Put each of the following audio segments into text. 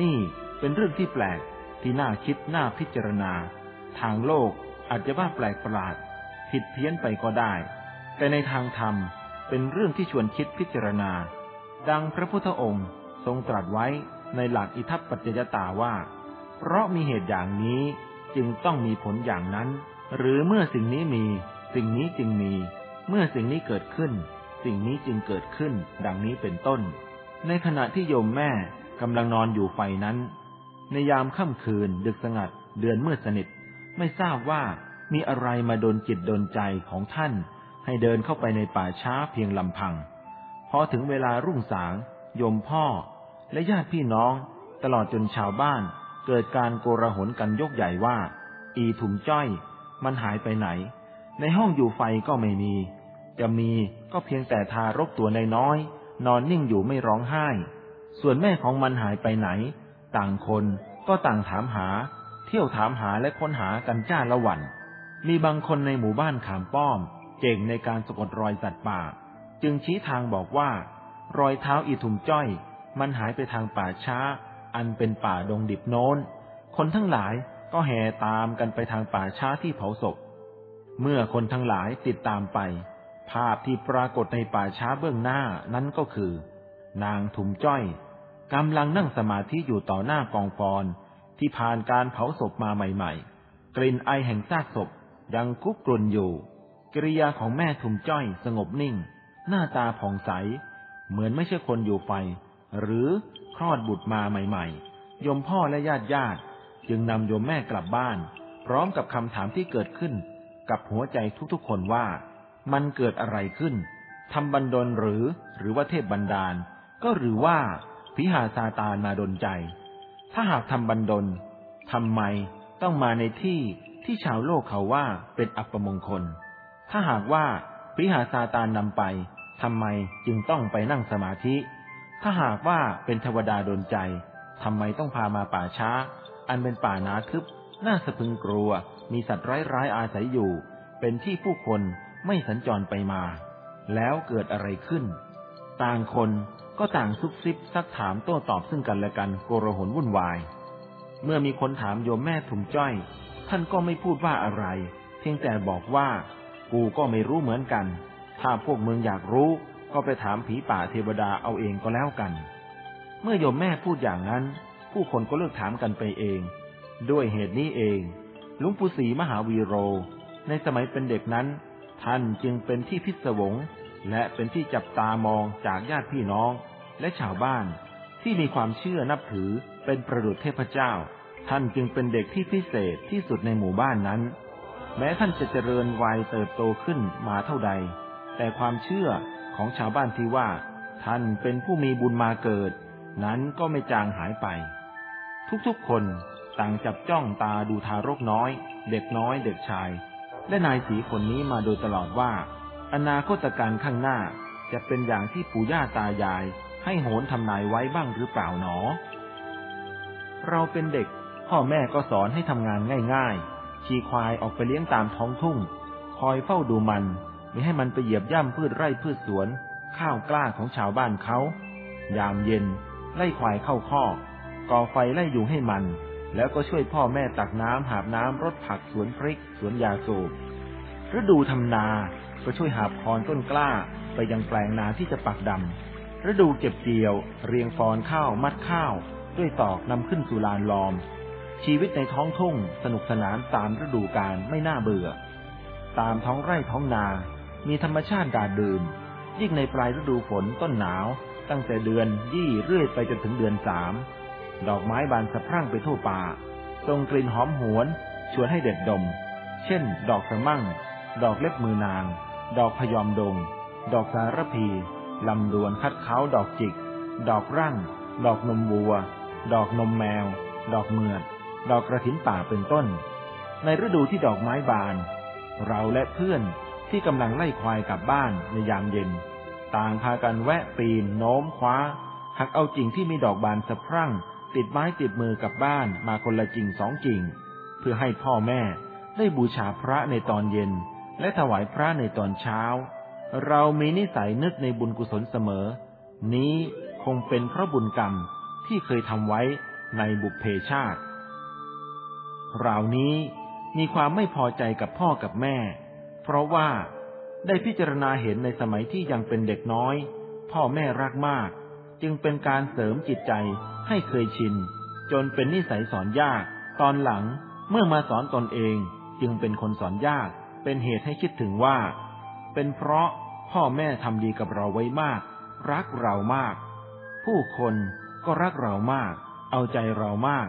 นี่เป็นเรื่องที่แปลกที่น่าคิดน่าพิจารณา ทางโลกอาจจะว่าแปลกประหลาด ผิดเพี้ยนไปก็ได้ แต่ในทางธรรมเป็นเรื่องที่ชวนคิดพิจารณา ดังพระพุทธองค์ทรงตรัสไว้ในหลักอิทัปปัจจยตาว่า เพราะมีเหตุอย่างนี้จึงต้องมีผลอย่างนั้น หรือเมื่อสิ่งนี้มี สิ่งนี้จึงมี เมื่อสิ่งนี้เกิดขึ้น สิ่งนี้จึงเกิดขึ้น ดังนี้เป็นต้น ในขณะที่โยมแม่ กำลังนอนอยู่ไฟนั้น ในยามค่ำคืนดึกสงัด เดือนมืดสนิท ไม่ทราบว่ามีอะไรมาโดนจิตโดนใจของท่าน ให้เดินเข้าไปในป่าช้าเพียงลำพัง พอถึงเวลารุ่งสาง ยมพ่อ และญาติพี่น้อง ตลอดจนชาวบ้าน เกิดการโกระหนกันยกใหญ่ว่า อีถุงจ้อย มันหายไปไหน ในห้องอยู่ไฟก็ไม่มี จะมีก็เพียงแต่ทารกตัวน้อยๆนอนนิ่งอยู่ไม่ร้องไห้ ส่วนแม่ของมันหายไปไหน ต่างคนก็ต่างถามหา เที่ยวถามหาและค้นหากันจ้าละวัน มีบางคนในหมู่บ้านขามป้อม เก่งในการสะกดรอยสัตว์ป่า จึงชี้ทางบอกว่า รอยเท้าอีถุมจ้อย มันหายไปทางป่าช้า อันเป็นป่าดงดิบโน้น คนทั้งหลายก็แห่ตามกันไปทางป่าช้าที่เผาศพ เมื่อคนทั้งหลายติดตามไป ภาพที่ปรากฏในป่าช้าเบื้องหน้านั้นก็คือ นางถุมจ้อยกำลังนั่งสมาธิอยู่ต่อหน้ากองฟอน ที่ผ่านการเผาศพมาใหม่ ๆ กลิ่นไอแห่งซากศพยังคุกกรุ่นอยู่ กิริยาของแม่ถุมจ้อยสงบนิ่ง หน้าตาผ่องใส เหมือนไม่ใช่คนอยู่ไฟ หรือคลอดบุตรมาใหม่ ๆ ยมพ่อและญาติญาติจึงนำโยมแม่กลับบ้าน พร้อมกับคำถามที่เกิดขึ้น กับหัวใจทุกๆคนว่า มันเกิดอะไรขึ้นทำบันดลหรือหรือว่าเทพบันดาล ก็หรือว่าพิหาซาตานมาดนใจ ถ้าหากทำบันดลทำไมต้องมาในที่ที่ชาวโลกเขาว่าเป็นอัปมงคล ถ้าหากว่าพิหาซาตานนำไปทำไมจึงต้องไปนั่งสมาธิ ถ้าหากว่าเป็นเทวดาดนใจทำไมต้องพามาป่าช้า อันเป็นป่านาทึบ น่าสะพึงกลัว มีสัตว์ร้ายๆอาศัยอยู่ เป็นที่ผู้คนไม่สัญจรไปมา แล้วเกิดอะไรขึ้น ต่างคน ก็ต่างซุบซิบซักถามโต้ตอบซึ่งกันและกันโกรหนวุ่นวาย เมื่อมีคนถามโยมแม่ถุมจ้อย ท่านก็ไม่พูดว่าอะไร เพียงแต่บอกว่า กูก็ไม่รู้เหมือนกัน ถ้าพวกมึงอยากรู้ ก็ไปถามผีป่าเทวดาเอาเองก็แล้วกัน เมื่อโยมแม่พูดอย่างนั้น ผู้คนก็เลิกถามกันไปเอง ด้วยเหตุนี้เองลุงปู่ศรีมหาวีโร ในสมัยเป็นเด็กนั้น ท่านจึงเป็นที่พิศวง และเป็นที่จับตามองจากญาติพี่น้องและชาวบ้านที่มีความเชื่อนับถือเป็นประดุจเทพเจ้า ท่านจึงเป็นเด็กที่พิเศษที่สุดในหมู่บ้านนั้น แม้ท่านจะเจริญวัยเติบโตขึ้นมาเท่าใด แต่ความเชื่อของชาวบ้านที่ว่า ท่านเป็นผู้มีบุญมาเกิด นั้นก็ไม่จางหายไป ทุกๆคนต่างจับจ้องตาดูทารกน้อย เด็กน้อยเด็กชาย และนายสีคนนี้มาโดยตลอดว่า อนาคตการข้างหน้าจะเป็นอย่างที่ปู่ย่าตายาย ให้โหนทำนายไว้บ้างหรือเปล่าหนอ เราเป็นเด็ก พ่อแม่ก็สอนให้ทำงานง่ายๆ ขี่ควายออกไปเลี้ยงตามท้องทุ่ง คอยเฝ้าดูมัน ไม่ให้มันไปเหยียบย่ำพืชไร่พืชสวน ข้าวกล้าของชาวบ้านเขา ยามเย็น ไล่ควายเข้าข้อก่อไฟไล่ยุงให้มัน แล้วก็ช่วยพ่อแม่ตักน้ำหาบน้ำรดผักสวนพริกสวนยาสูบฤดูทำนา ก็ช่วยหาบคอนต้นกล้าไปยังแปลงนาที่จะปักดำฤดูเก็บเกี่ยว เรียงฟอนข้าวมัดข้าว ด้วยตอกนำขึ้นสู่ลานลอม ชีวิตในท้องทุ่งสนุกสนานตามฤดูกาลไม่น่าเบื่อ ตามท้องไร่ท้องนา มีธรรมชาติดาดดื่มยิ่งในปลายฤดูฝนต้นหนาว ตั้งแต่เดือนยี่เรื่อยไปจนถึงเดือนสามดอกไม้บานสะพรั่งไปทั่วป่าทรงกลิ่นหอมหวน ชวนให้เด็ดดม เช่น ดอกสะมั่ง ดอกเล็บมือนาง ดอกพยอมดง ดอกสารพี ลำดวนคัดเขาดอกจิก ดอกรั่ง ดอกนมวัว ดอกนมแมว ดอกเมือด ดอกกระถินป่าเป็นต้น ในฤดูที่ดอกไม้บาน เราและเพื่อนที่กำลังไล่ควายกลับบ้านในยามเย็น ต่างพากันแวะปีน โน้มคว้า หักเอากิ่งที่มีดอกบานสะพรั่ง ติดไม้ติดมือกลับบ้านมาคนละกิ่งสองกิ่งเพื่อให้พ่อแม่ได้บูชาพระในตอนเย็น และถวายพระในตอนเช้า เรามีนิสัยนึกในบุญกุศลเสมอ นี้คงเป็นเพราะบุญกรรมที่เคยทำไว้ในบุพเพชาติรานี้มีความไม่พอใจกับพ่อกับแม่ เพราะว่าได้พิจารณาเห็นในสมัยที่ยังเป็นเด็กน้อย พ่อแม่รักมาก จึงเป็นการเสริมจิตใจให้เคยชิน จนเป็นนิสัยสอนยาก ตอนหลังเมื่อมาสอนตนเองจึงเป็นคนสอนยาก เป็นเหตุให้คิดถึงว่า เป็นเพราะพ่อแม่ทำดีกับเราไว้มาก รักเรามาก ผู้คนก็รักเรามาก เอาใจเรามาก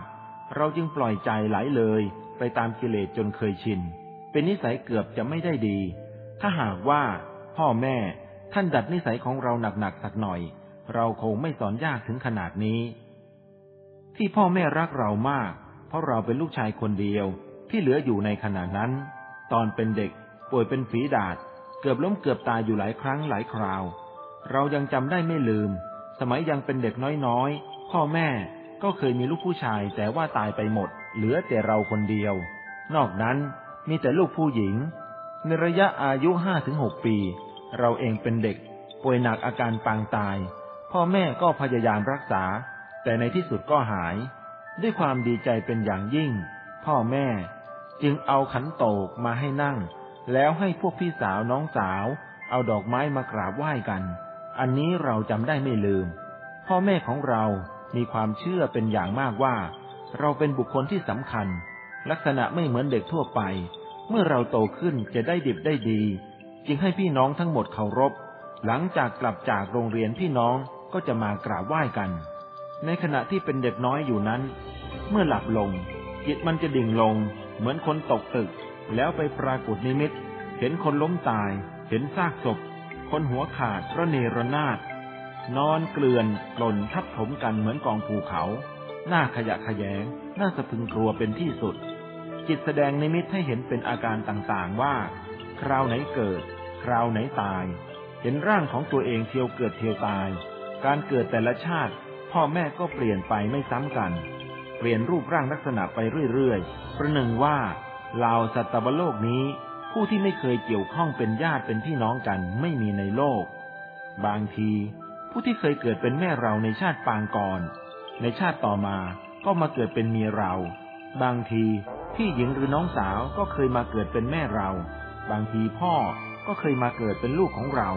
เราจึงปล่อยใจไหลเลยไปตามกิเลสจนเคยชิน เป็นนิสัยเกือบจะไม่ได้ดี ถ้าหากว่า พ่อแม่ท่านดัดนิสัยของเราหนักๆสักหน่อย เราคงไม่สอนยากถึงขนาดนี้ ที่พ่อแม่รักเรามาก เพราะเราเป็นลูกชายคนเดียวที่เหลืออยู่ในขณะนั้น ตอนเป็นเด็ก ป่วยเป็นฝีดาษเกือบล้มเกือบตายอยู่หลายครั้งหลายคราว เรายังจำได้ไม่ลืม สมัยยังเป็นเด็กน้อยๆ พ่อแม่ก็เคยมีลูกผู้ชายแต่ว่าตายไปหมด เหลือแต่เราคนเดียว นอกนั้นมีแต่ลูกผู้หญิง ในระยะอายุห้าถึงหกปี เราเองเป็นเด็ก ป่วยหนักอาการปางตาย พ่อแม่ก็พยายามรักษา แต่ในที่สุดก็หาย ด้วยความดีใจเป็นอย่างยิ่ง พ่อแม่ จึงเอาขันโตกมาให้นั่ง แล้วให้พวกพี่สาวน้องสาว เอาดอกไม้มากราบไหว้กัน อันนี้เราจำได้ไม่ลืม พ่อแม่ของเรามีความเชื่อเป็นอย่างมากว่า เราเป็นบุคคลที่สำคัญ ลักษณะไม่เหมือนเด็กทั่วไป เมื่อเราโตขึ้นจะได้ดิบได้ดี จึงให้พี่น้องทั้งหมดเคารพ หลังจากกลับจากโรงเรียนพี่น้องก็จะมากราบไหว้กัน ในขณะที่เป็นเด็กน้อยอยู่นั้น เมื่อหลับลงจิตมันจะดิ่งลง เหมือนคนตกตึก แล้วไปปรากฏนิมิต เห็นคนล้มตาย เห็นซากศพ คนหัวขาดระเนระนาด นอนเกลื่อนกล่นทับถมกันเหมือนกองภูเขา หน้าขยะขยงน่าสะพึงกลัวเป็นที่สุด จิตแสดงนิมิตให้เห็นเป็นอาการต่างๆว่า คราวไหนเกิด คราวไหนตาย เห็นร่างของตัวเองเที่ยวเกิดเที่ยวตาย การเกิดแต่ละชาติ พ่อแม่ก็เปลี่ยนไปไม่ซ้ำกัน เปลี่ยนรูปร่างลักษณะไปเรื่อยๆ ประหนึ่งว่าเหล่าสัตวโลกนี้ ผู้ที่ไม่เคยเกี่ยวข้องเป็นญาติเป็นพี่น้องกันไม่มีในโลก บางที ผู้ที่เคยเกิดเป็นแม่เราในชาติปางก่อน ในชาติต่อมาก็มาเกิดเป็นเมียเรา บางทีพี่หญิงหรือน้องสาวก็เคยมาเกิดเป็นแม่เรา บางทีพ่อก็เคยมาเกิดเป็นลูกของเรา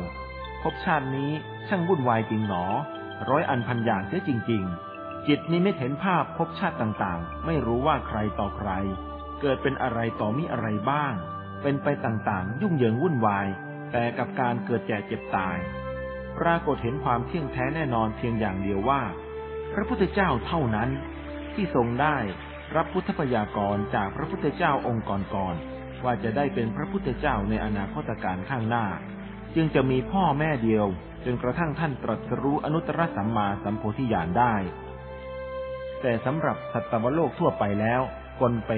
พบชาตินี้ช่างวุ่นวายจริงหนอ ร้อยอันพันอย่างเสียจริง ๆ จิตนี้ไม่เห็นภาพพบชาติต่างๆ ไม่รู้ว่าใครต่อใคร เกิดเป็นอะไรต่อมิอะไรบ้าง เป็นไปต่างๆ ยุ่งเหยิงวุ่นวาย แต่กับการเกิดแก่เจ็บตาย ปรากฏเห็นความเที่ยงแท้แน่นอนเพียงอย่างเดียวว่า พระพุทธเจ้าเท่านั้น ที่ทรงได้รับพุทธพยากรจากพระพุทธเจ้าองค์ก่อนๆว่าจะได้เป็นพระพุทธเจ้าในอนาคตการข้างหน้า จึงจะมีพ่อแม่เดียว จนกระทั่งท่านตรัสรู้อนุตตรสัมมาสัมโพธิญาณได้ แต่สำหรับสัตวโลกทั่วไปแล้วกลเป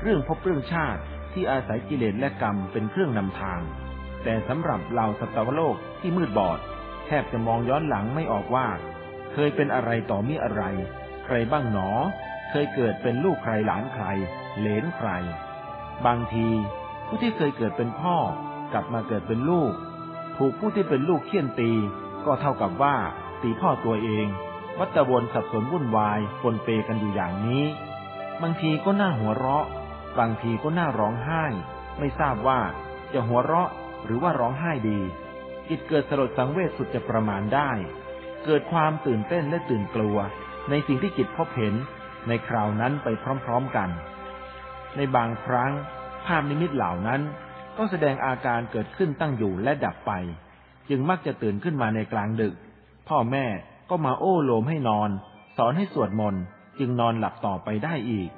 เรื่องพบเรื่องชาติที่อาศัยกิเลสและกรรมเป็นเครื่องนำทาง แต่สำหรับเหล่าสัตวโลกที่มืดบอด แทบจะมองย้อนหลังไม่ออกว่า เคยเป็นอะไรต่อมีอะไร ใครบ้างหนอ เคยเกิดเป็นลูกใครหลานใคร เหลนใคร บางที ผู้ที่เคยเกิดเป็นพ่อ กลับมาเกิดเป็นลูก ถูกผู้ที่เป็นลูกเคี่ยนตี ก็เท่ากับว่าตีพ่อตัวเอง วัตวนสับสนวุ่นวายปนเปกันอยู่อย่างนี้ บางทีก็น่าหัวเราะ บางทีก็น่าร้องไห้ ไม่ทราบว่าจะหัวเราะหรือว่าร้องไห้ดี จิตเกิดสลดสังเวชสุดจะประมาณได้ เกิดความตื่นเต้นและตื่นกลัว ในสิ่งที่จิตพบเห็นในคราวนั้นไปพร้อมๆกัน ในบางครั้ง ภาพนิมิตเหล่านั้นก็แสดงอาการเกิดขึ้นตั้งอยู่และดับไป จึงมักจะตื่นขึ้นมาในกลางดึก พ่อแม่ ก็มาโอ้โลมให้นอน สอนให้สวดมนต์จึงนอนหลับต่อไปได้อีก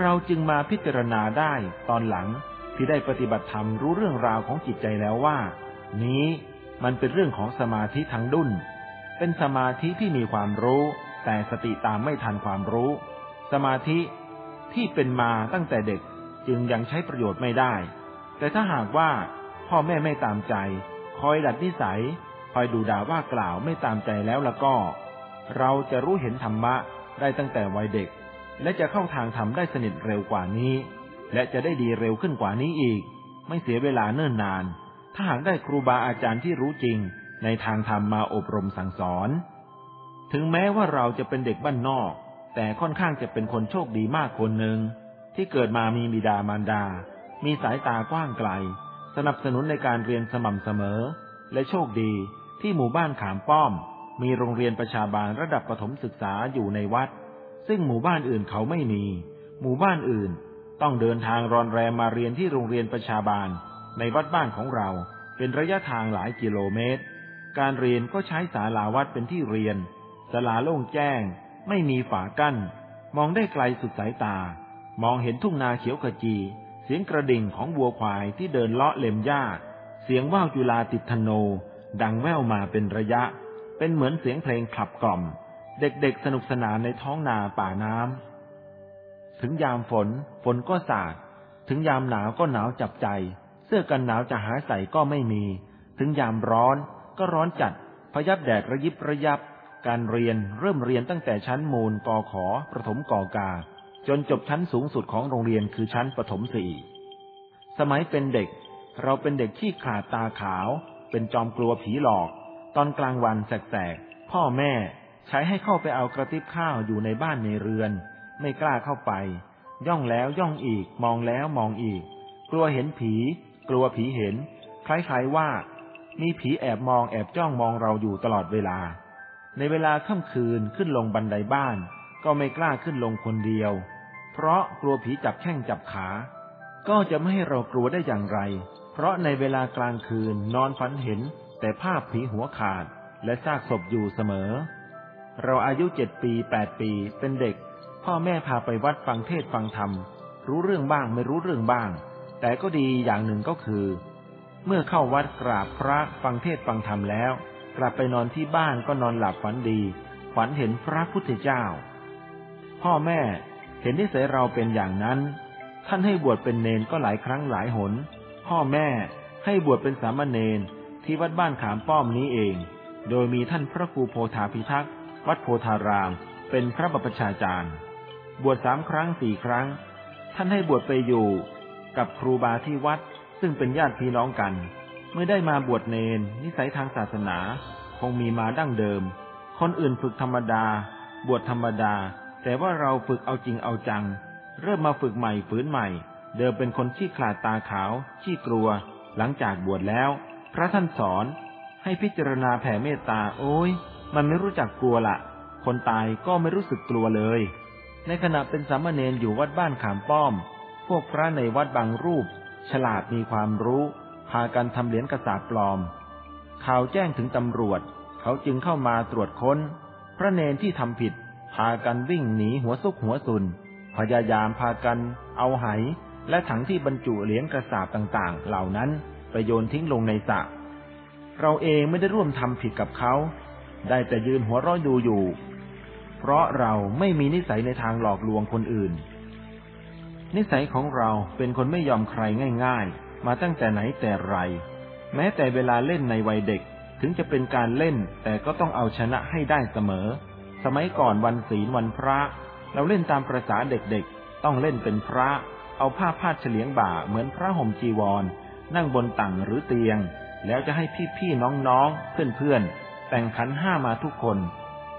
เราจึงมาพิจารณาได้ตอนหลังที่ได้ปฏิบัติธรรมรู้เรื่องราวของจิตใจแล้วว่า นี้มันเป็นเรื่องของสมาธิทั้งดุนเป็นสมาธิที่มีความรู้ แต่สติตามไม่ทันความรู้ สมาธิที่เป็นมาตั้งแต่เด็กจึงยังใช้ประโยชน์ไม่ได้ แต่ถ้าหากว่าพ่อแม่ไม่ตามใจ คอยดัดนิสัย คอยดูด่าว่ากล่าวไม่ตามใจแล้วละก็ เราจะรู้เห็นธรรมะได้ตั้งแต่วัยเด็ก และจะเข้าทางธรรมได้สนิทเร็วกว่านี้ และจะได้ดีเร็วขึ้นกว่านี้อีก ไม่เสียเวลาเนิ่นนาน ถ้าหากได้ครูบาอาจารย์ที่รู้จริง ในทางธรรมมาอบรมสั่งสอน ถึงแม้ว่าเราจะเป็นเด็กบ้านนอก แต่ค่อนข้างจะเป็นคนโชคดีมากคนหนึ่งที่เกิดมามีบิดามารดา มีสายตากว้างไกล สนับสนุนในการเรียนสม่ำเสมอ และโชคดี ที่หมู่บ้านขามป้อม มีโรงเรียนประชาบาลระดับประถมศึกษาอยู่ในวัด ซึ่งหมู่บ้านอื่นเขาไม่มี หมู่บ้านอื่น ต้องเดินทางรอนแรมมาเรียนที่โรงเรียนประชาบาล ในวัดบ้านของเราเป็นระยะทางหลายกิโลเมตร การเรียนก็ใช้ศาลาวัดเป็นที่เรียนศาลาโล่งแจ้ง ไม่มีฝากั้น มองได้ไกลสุดสายตา มองเห็นทุ่งนาเขียวขจี เสียงกระดิ่งของวัวควายที่เดินเลาะเล็มหญ้า เสียงว่าวจุลาติดธโน ดังแว่วมาเป็นระยะ เป็นเหมือนเสียงเพลงขับกล่อม เด็กๆสนุกสนานในท้องนาป่าน้ำ ถึงยามฝน ฝนก็สาด ถึงยามหนาวก็หนาวจับใจ เสื้อกันหนาวจะหาใส่ก็ไม่มี ถึงยามร้อนก็ร้อนจัด พยับแดดระยิบระยับ การเรียนเริ่มเรียนตั้งแต่ชั้นมูลกอขอประถมกอกา จนจบชั้นสูงสุดของโรงเรียนคือชั้นประถมสี่ สมัยเป็นเด็กเราเป็นเด็กที่ขาดตาขาว เป็นจอมกลัวผีหลอก ตอนกลางวันแสกๆ พ่อแม่ใช้ให้เข้าไปเอากระติบข้าวอยู่ในบ้านในเรือน ไม่กล้าเข้าไป ย่องแล้วย่องอีกมองแล้วมองอีก กลัวเห็นผี กลัวผีเห็น คล้ายๆว่า มีผีแอบมองแอบจ้องมองเราอยู่ตลอดเวลา ในเวลาค่ำคืนขึ้นลงบันไดบ้าน ก็ไม่กล้าขึ้นลงคนเดียว เพราะกลัวผีจับแข้งจับขา ก็จะไม่ให้เรากลัวได้อย่างไร เพราะในเวลากลางคืนนอนฝันเห็น แต่ภาพผีหัวขาดและซากศพอยู่เสมอ เราอายุเจ็ดปีแปดปีเป็นเด็ก พ่อแม่พาไปวัดฟังเทศฟังธรรม รู้เรื่องบ้างไม่รู้เรื่องบ้าง แต่ก็ดีอย่างหนึ่งก็คือ เมื่อเข้าวัดกราบพระฟังเทศฟังธรรมแล้ว กลับไปนอนที่บ้านก็นอนหลับฝันดี ฝันเห็นพระพุทธเจ้า พ่อแม่เห็นนิสัยเราเป็นอย่างนั้น ท่านให้บวชเป็นเนนก็หลายครั้งหลายหน พ่อแม่ให้บวชเป็นสามเณรที่วัดบ้านขามป้อมนี้เอง โดยมีท่านพระครูโพธาพิทักษ์วัดโพธาราม เป็นพระบัพชาจารย์ บวชสามครั้งสี่ครั้ง ท่านให้บวชไปอยู่กับครูบาที่วัดซึ่งเป็นญาติพี่น้องกัน เมื่อได้มาบวชเนนนิสัยทางศาสนา คงมีมาดั้งเดิม คนอื่นฝึกธรรมดา บวชธรรมดา แต่ว่าเราฝึกเอาจริงเอาจัง เริ่มมาฝึกใหม่ฝืนใหม่ เดิมเป็นคนขี้ขลาดตาขาวขี้กลัว หลังจากบวชแล้ว พระท่านสอน ให้พิจารณาแผ่เมตตา โอ้ย มันไม่รู้จักกลัวละคนตายก็ไม่รู้สึกกลัวเลย ในขณะเป็นสามเณรอยู่วัดบ้านขามป้อม พวกพระในวัดบางรูป ฉลาดมีความรู้ พากันทำเหรียญกระสาบปลอม ข่าวแจ้งถึงตำรวจ เขาจึงเข้ามาตรวจค้น พระเนนที่ทำผิด พากันวิ่งหนีหัวซุกหัวซุน พยายามพากันเอาไห และถังที่บรรจุเหรียญกระสาบต่างๆ เหล่านั้นไปโยนทิ้งลงในสระเราเองไม่ได้ร่วมทำผิดกับเขา ได้แต่ยืนหัวเราะดูอยู่ เพราะเราไม่มีนิสัยในทางหลอกลวงคนอื่น นิสัยของเราเป็นคนไม่ยอมใครง่ายๆ มาตั้งแต่ไหนแต่ไร แม้แต่เวลาเล่นในวัยเด็กถึงจะเป็นการเล่นแต่ก็ต้องเอาชนะให้ได้เสมอ สมัยก่อนวันศีลวันพระ เราเล่นตามประษาเด็กๆ ต้องเล่นเป็นพระ เอาผ้าพาดเฉลียงบ่าเหมือนพระห่มจีวร นั่งบนตังหรือเตียง แล้วจะให้พี่ๆน้องๆ เพื่อนๆ แต่งขันห้ามาทุกคน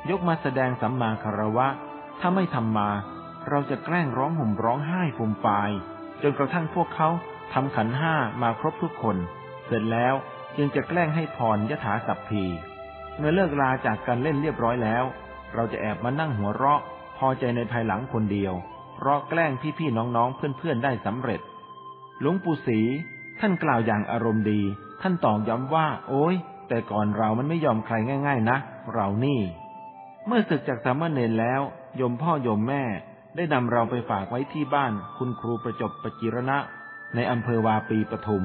ยกมาแสดงสัมมาคารวะ ถ้าไม่ทำมา เราจะแกล้งร้องห่มร้องไห้ฟูมฟาย จนกระทั่งพวกเขาทำขันห้ามาครบทุกคน เสร็จแล้วจึงจะแกล้งให้พรยถาสัพพีเมื่อเลิกลาจากการเล่นเรียบร้อยแล้ว เราจะแอบมานั่งหัวเราะ พอใจในภายหลังคนเดียว เพราะแกล้งพี่ๆน้องๆเพื่อนๆได้สำเร็จ หลวงปู่ศรีท่านกล่าวอย่างอารมณ์ดี ท่านตอกย้ำว่า โอ้ยแต่ก่อนเรามันไม่ยอมใครง่าย ๆ นะ เรานี่ เมื่อศึกจากสามเณรแล้วยมพ่อยมแม่ได้นำเราไปฝากไว้ที่บ้านคุณครูประจบประจิรณะ ในอำเภอวาปีปทุม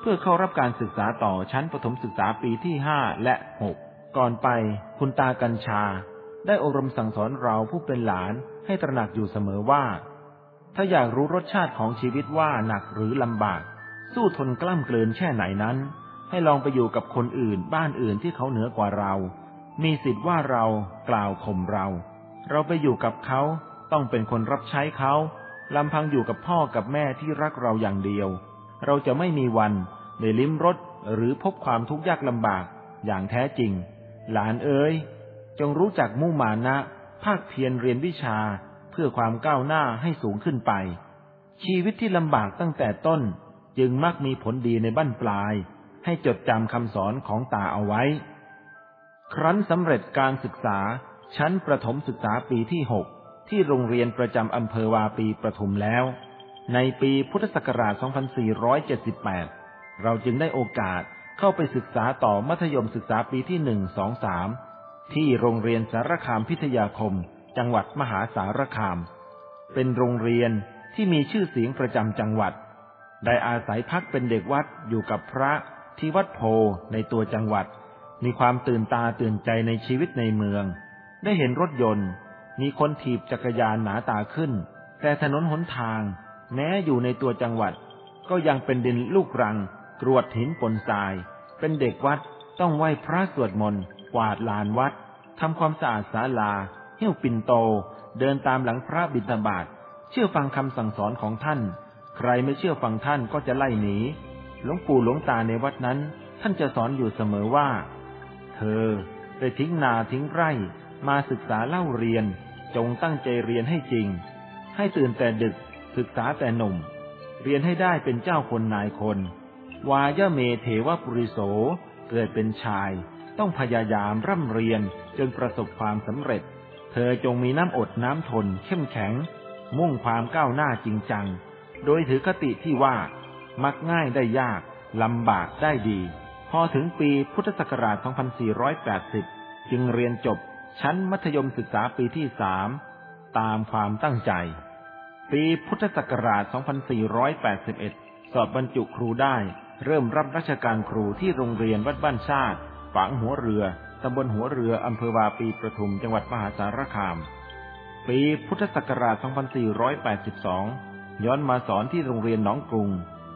เพื่อเข้ารับการศึกษาต่อชั้นประถมศึกษาปีที่ห้าและหกก่อนไปคุณตากัญชา ได้อบรมสั่งสอนเราผู้เป็นหลานให้ตระหนักอยู่เสมอว่า ถ้าอยากรู้รสชาติของชีวิตว่าหนักหรือลำบาก สู้ทนกล้ำเกลืนแค่ไหนนั้น ให้ลองไปอยู่กับคนอื่น บ้านอื่นที่เขาเหนือกว่าเรา มีสิทธิ์ว่าเรากล่าวข่มเรา เราไปอยู่กับเขาต้องเป็นคนรับใช้เขาลำพังอยู่กับพ่อกับแม่ที่รักเราอย่างเดียว เราจะไม่มีวันได้ลิ้มรสหรือพบความทุกข์ยากลำบากอย่างแท้จริง หลานเอ๋ย จงรู้จักมุ่งมานะ ภาคเพียรเรียนวิชาเพื่อความก้าวหน้าให้สูงขึ้นไป ชีวิตที่ลำบากตั้งแต่ต้นจึงมักมีผลดีในบั้นปลาย ให้จดจำคำสอนของตาเอาไว้ ครั้นสำเร็จการศึกษา ชั้นประถมศึกษาปีที่หกที่โรงเรียนประจำอำเภอวาปีประทุมแล้ว ในปีพุทธศักราช 2478 เราจึงได้โอกาสเข้าไปศึกษาต่อมัธยมศึกษาปีที่หนึ่งสองสาม ที่โรงเรียนสารคามพิทยาคม จังหวัดมหาสารคาม เป็นโรงเรียนที่มีชื่อเสียงประจำจังหวัด ได้อาศัยพักเป็นเด็กวัดอยู่กับพระที่วัดโพในตัวจังหวัด มีความตื่นตาตื่นใจในชีวิตในเมือง ได้เห็นรถยนต์ มีคนถีบจักรยานหนาตาขึ้น แต่ถนนหนทาง แม้อยู่ในตัวจังหวัด ก็ยังเป็นดินลูกรัง กรวดหินปนทราย เป็นเด็กวัด ต้องไหว้พระสวดมนต์กวาดลานวัดทำความสะอาดศาลาเหี้ยวปิ่นโต เดินตามหลังพระบิณฑบาตเชื่อฟังคำสั่งสอนของท่าน ใครไม่เชื่อฟังท่านก็จะไล่หนีหลวงปู่หลวงตาในวัดนั้น ท่านจะสอนอยู่เสมอว่า เธอได้ทิ้งนาทิ้งไร่ มาศึกษาเล่าเรียน จงตั้งใจเรียนให้จริง ให้ตื่นแต่ดึกศึกษาแต่หนุ่ม เรียนให้ได้เป็นเจ้าคนนายคน วายเมเทวปุริโส เกิดเป็นชาย ต้องพยายามร่ำเรียนจนประสบความสำเร็จ เธอจงมีน้ำอดน้ำทน เข้มแข็ง มุ่งความก้าวหน้าจริงจัง โดยถือคติที่ว่า มักง่ายได้ยากลำบากได้ดี พอถึงปีพุทธศักราช 2480 จึงเรียนจบชั้นมัธยมศึกษาปีที่สามตามความตั้งใจ ปีพุทธศักราช 2481 สอบบรรจุครูได้ เริ่มรับราชการครูที่โรงเรียนวัดบ้านชาติฝังหัวเรือ ตำบลหัวเรืออำเภอวาปีประทุม จังหวัดมหาสารคาม ปีพุทธศักราช 2482 ย้อนมาสอนที่โรงเรียนหนองกรุง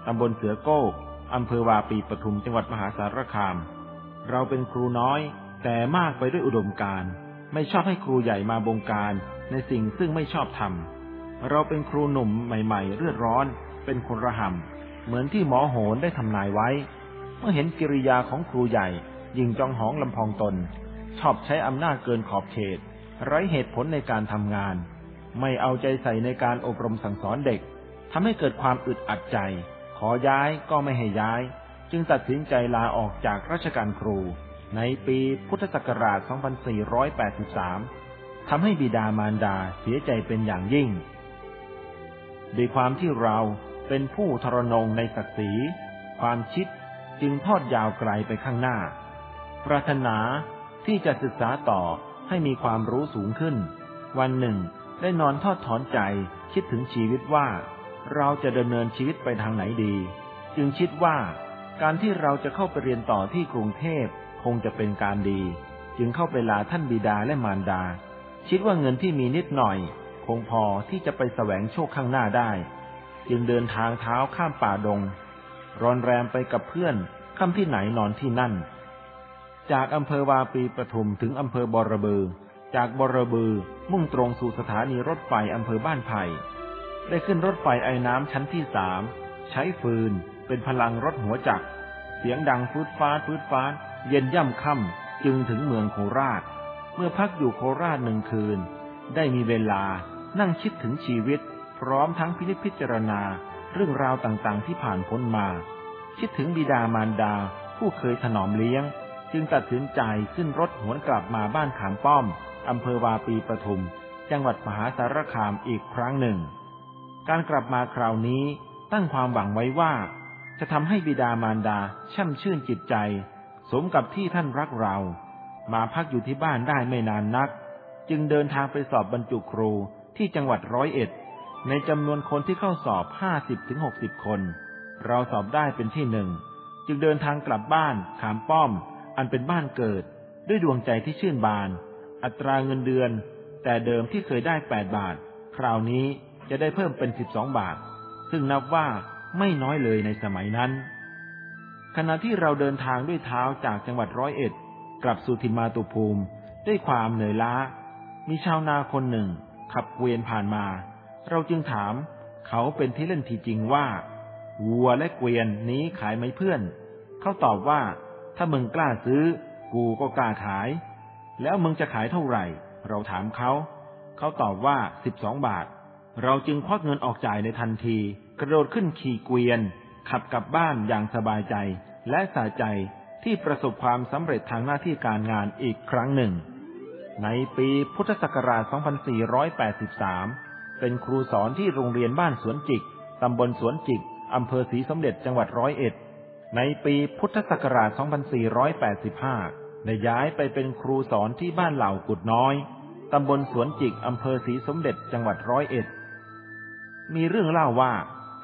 ตำบลเสือโก้อำเภอวาปีปทุม จังหวัดมหาสารคาม เราเป็นครูน้อย แต่มากไปด้วยอุดมการไม่ชอบให้ครูใหญ่มาบงการในสิ่งซึ่งไม่ชอบทำเราเป็นครูหนุ่มใหม่ ๆ เลือดร้อน เป็นคนระห่ำ เหมือนที่หมอโหนได้ทำนายไว้ เมื่อเห็นกิริยาของครูใหญ่ยิ่งจองหองลำพองตน ชอบใช้อำนาจเกินขอบเขต ไร้เหตุผลในการทำงาน ไม่เอาใจใส่ในการอบรมสั่งสอนเด็กทำให้เกิดความอึดอัดใจ ขอย้ายก็ไม่ให้ย้าย จึงตัดสินใจลาออกจากราชการครู ในปีพุทธศักราช 2483 ทำให้บิดามารดาเสียใจเป็นอย่างยิ่งด้วยความที่เรา เป็นผู้ทรนงในศักดิ์ศรีความชิดจึงทอดยาวไกลไปข้างหน้า ปรารถนาที่จะศึกษาต่อให้มีความรู้สูงขึ้น วันหนึ่งได้นอนทอดถอนใจคิดถึงชีวิตว่า เราจะดำเนินชีวิตไปทางไหนดี จึงคิดว่า การที่เราจะเข้าไปเรียนต่อที่กรุงเทพคงจะเป็นการดี จึงเข้าไปลาท่านบิดาและมารดา คิดว่าเงินที่มีนิดหน่อย คงพอที่จะไปแสวงโชคข้างหน้าได้ จึงเดินทางเท้าข้ามป่าดง รอนแรมไปกับเพื่อนค่ำที่ไหนนอนที่นั่น จากอำเภอวาปีปทุมถึงอำเภอบอระเบือ จากบอระเบือมุ่งตรงสู่สถานีรถไฟอำเภอบ้านไผ่ได้ขึ้นรถไฟไอ้น้ำชั้นที่สามใช้ฟืนเป็นพลังรถหัวจักร เสียงดังฟืดฟ้าฟืดฟ้า เย็นย่ำค่ำจึงถึงเมืองโคราช เมื่อพักอยู่โคราชหนึ่งคืน ได้มีเวลานั่งคิดถึงชีวิต พร้อมทั้งพินิจพิจารณาเรื่องราวต่างๆ ที่ผ่านพ้นมา คิดถึงบิดามารดาผู้เคยถนอมเลี้ยง จึงตัดสินใจขึ้นรถหวนกลับมาบ้านขางป้อมอำเภอวาปีปทุม จังหวัดมหาสารคามอีกครั้งหนึ่ง การกลับมาคราวนี้ตั้งความหวังไว้ว่า จะทำให้บิดามารดาช่ำชื่นจิตใจ สมกับที่ท่านรักเรา มาพักอยู่ที่บ้านได้ไม่นานนัก จึงเดินทางไปสอบบรรจุครูที่จังหวัดร้อยเอ็ด ในจำนวนคนที่เข้าสอบห้าสิบถึงหกสิบคน เราสอบได้เป็นที่หนึ่ง จึงเดินทางกลับบ้านขามป้อม อันเป็นบ้านเกิด ด้วยดวงใจที่ชื่นบาน อัตราเงินเดือน แต่เดิมที่เคยได้แปดบาท คราวนี้จะได้เพิ่มเป็นสิบสองบาท ซึ่งนับว่าไม่น้อยเลยในสมัยนั้น ขณะที่เราเดินทางด้วยเท้าจากจังหวัดร้อยเอ็ด กลับสู่ทิมาตุภูมิ ด้วยความเหนื่อยล้า มีชาวนาคนหนึ่ง ขับเกวียนผ่านมา เราจึงถามเขาเป็นที่เล่นทีจริงว่า วัวและเกวียนนี้ขายไหมเพื่อน เขาตอบว่า ถ้ามึงกล้าซื้อ กูก็กล้าขาย แล้วมึงจะขายเท่าไหร่ เราถามเขา เขาตอบว่าสิบสองบาท เราจึงควักเงินออกจ่ายในทันที กระโดดขึ้นขี่เกวียน ขับกลับบ้านอย่างสบายใจ และสาใจที่ประสบความสำเร็จทางหน้าที่การงานอีกครั้งหนึ่ง ในปีพุทธศักราช 2483 เป็นครูสอนที่โรงเรียนบ้านสวนจิก ตำบลสวนจิก อำเภอศรีสมเด็จจังหวัดร้อยเอ็ด ในปีพุทธศักราช 2485 ได้ย้ายไปเป็นครูสอนที่บ้านเหล่ากุดน้อย ตำบลสวนจิก อำเภอศรีสมเด็จจังหวัดร้อยเอ็ด มีเรื่องเล่าว่า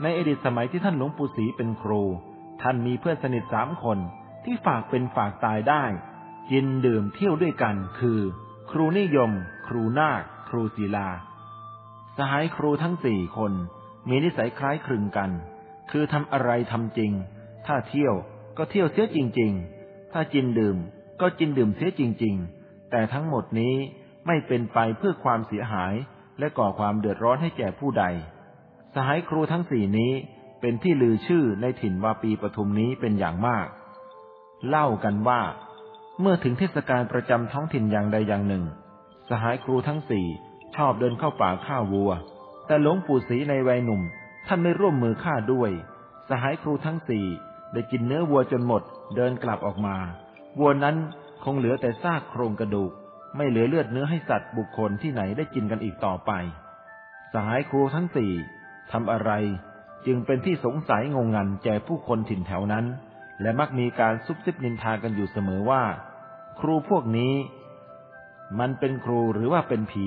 ในอดีตสมัยที่ท่านหลวงปู่ศรีเป็นครู ท่านมีเพื่อนสนิทสามคนที่ฝากเป็นฝากตายได้ กินดื่มเที่ยวด้วยกันคือ ครูนิยม ครูนาค ครูศิลา สหายครูทั้งสี่คน มีนิสัยคล้ายคลึงกัน คือทำอะไรทำจริง ถ้าเที่ยวก็เที่ยวเสียจริง ๆ ถ้ากินดื่มก็กินดื่มเสียจริง ๆ แต่ทั้งหมดนี้ไม่เป็นไปเพื่อความเสียหายและก่อความเดือดร้อนให้แก่ผู้ใด สหายครูทั้งสี่นี้เป็นที่ลือชื่อในถิ่นวาปีปทุมนี้เป็นอย่างมาก เล่ากันว่า เมื่อถึงเทศกาลประจำท้องถิ่นอย่างใดอย่างหนึ่ง สหายครูทั้งสี่ ชอบเดินเข้าป่าฆ่าวัว แต่หลวงปู่ศรีในวัยหนุ่ม ท่านไม่ร่วมมือฆ่าด้วย สหายครูทั้งสี่ได้กินเนื้อวัวจนหมด เดินกลับออกมา วัวนั้นคงเหลือแต่ซากโครงกระดูก ไม่เหลือเลือดเนื้อให้สัตว์บุคคลที่ไหนได้กินกันอีกต่อไป สหายครูทั้งสี่ทำอะไร จึงเป็นที่สงสัยงงงันแก่ผู้คนถิ่นแถวนั้น และมักมีการซุบซิบนินทากันอยู่เสมอว่า ครูพวกนี้ มันเป็นครูหรือว่าเป็นผี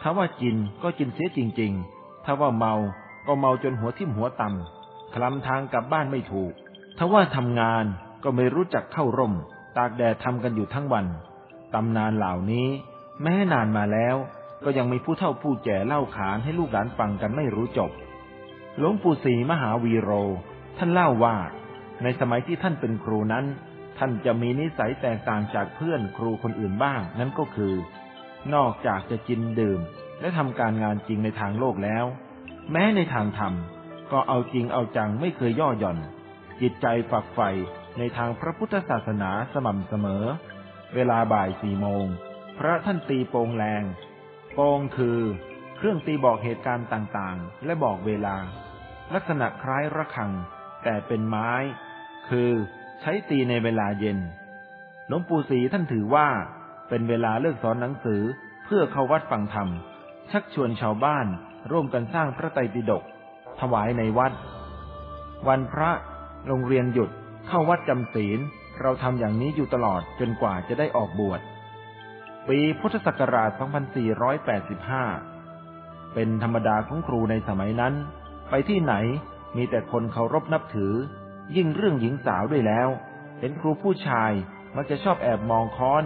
ถ้าว่ากินก็กินเสียจริง ๆ ถ้าว่าเมาก็เมาจนหัวทิ่มหัวตำคลำทางกลับบ้านไม่ถูก ถ้าว่าทำงานก็ไม่รู้จักเข้าร่ม ตากแดดทำกันอยู่ทั้งวันตำนานเหล่านี้ แม้นานมาแล้ว ก็ยังมีผู้เฒ่าผู้แก่เล่าขานให้ลูกหลานฟังกันไม่รู้จบ หลวงปู่ศรีมหาวีโร ท่านเล่าว่า ในสมัยที่ท่านเป็นครูนั้น ท่านจะมีนิสัยแตกต่างจากเพื่อนครูคนอื่นบ้าง นั่นก็คือ นอกจากจะกินดื่ม และทำการงานจริงในทางโลกแล้ว แม้ในทางธรรม ก็เอาจริงเอาจังไม่เคยย่อหย่อน จิตใจฝักใฝ่ในทางพระพุทธศาสนาสม่ำเสมอ เวลาบ่ายสี่โมง พระท่านตีโปงแรง โปงคือ เครื่องตีบอกเหตุการณ์ต่างๆ และบอกเวลา ลักษณะคล้ายระฆัง แต่เป็นไม้ คือใช้ตีในเวลาเย็น หลวงปู่ศรีท่านถือว่า เป็นเวลาเลิกสอนหนังสือเพื่อเข้าวัดฟังธรรม ชักชวนชาวบ้านร่วมกันสร้างพระไตรปิฎกถวายในวัด วันพระโรงเรียนหยุดเข้าวัดจำศีล เราทำอย่างนี้อยู่ตลอดจนกว่าจะได้ออกบวช ปีพุทธศักราช 2485 เป็นธรรมดาของครูในสมัยนั้น ไปที่ไหนมีแต่คนเคารพนับถือ ยิ่งเรื่องหญิงสาวด้วยแล้ว เห็นครูผู้ชายมักจะชอบแอบมองค้อน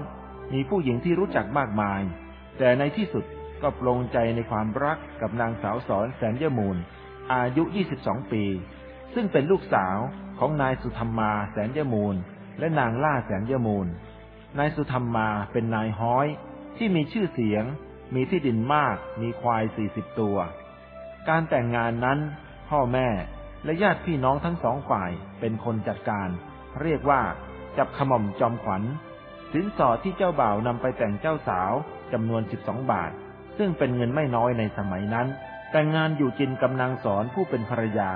มีผู้หญิงที่รู้จักมากมาย แต่ในที่สุดก็ปลงใจในความรักกับนางสาวสอนแสนยมูล อายุ 22 ปี ซึ่งเป็นลูกสาวของนายสุธรรมาแสนยมูล และนางล่าแสนยมูล นายสุธรรมาเป็นนายห้อยที่มีชื่อเสียง มีที่ดินมาก มีควาย40ตัว การแต่งงานนั้น พ่อแม่และญาติพี่น้องทั้งสองฝ่ายเป็นคนจัดการ เรียกว่าจับขม่อมจอมขวัญ สินสอดที่เจ้าบ่าวนำไปแต่งเจ้าสาวจำนวน12บสองบาท ซึ่งเป็นเงินไม่น้อยในสมัยนั้น แต่งงานอยู่กินกำนางสอนผู้เป็นภรรยา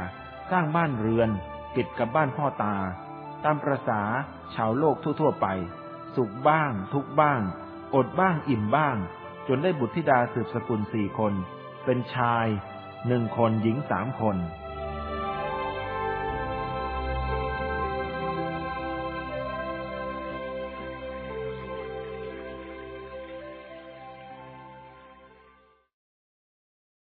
สร้างบ้านเรือนติดกับบ้านพ่อตา ตามประษาชาวโลกทั่วๆไป สุขบ้าง ทุกบ้าง อดบ้างอิ่มบ้าง จนได้บุตรธิดาสืบสกุลสี่คน เป็นชายหนึ่งคนหญิงสามคน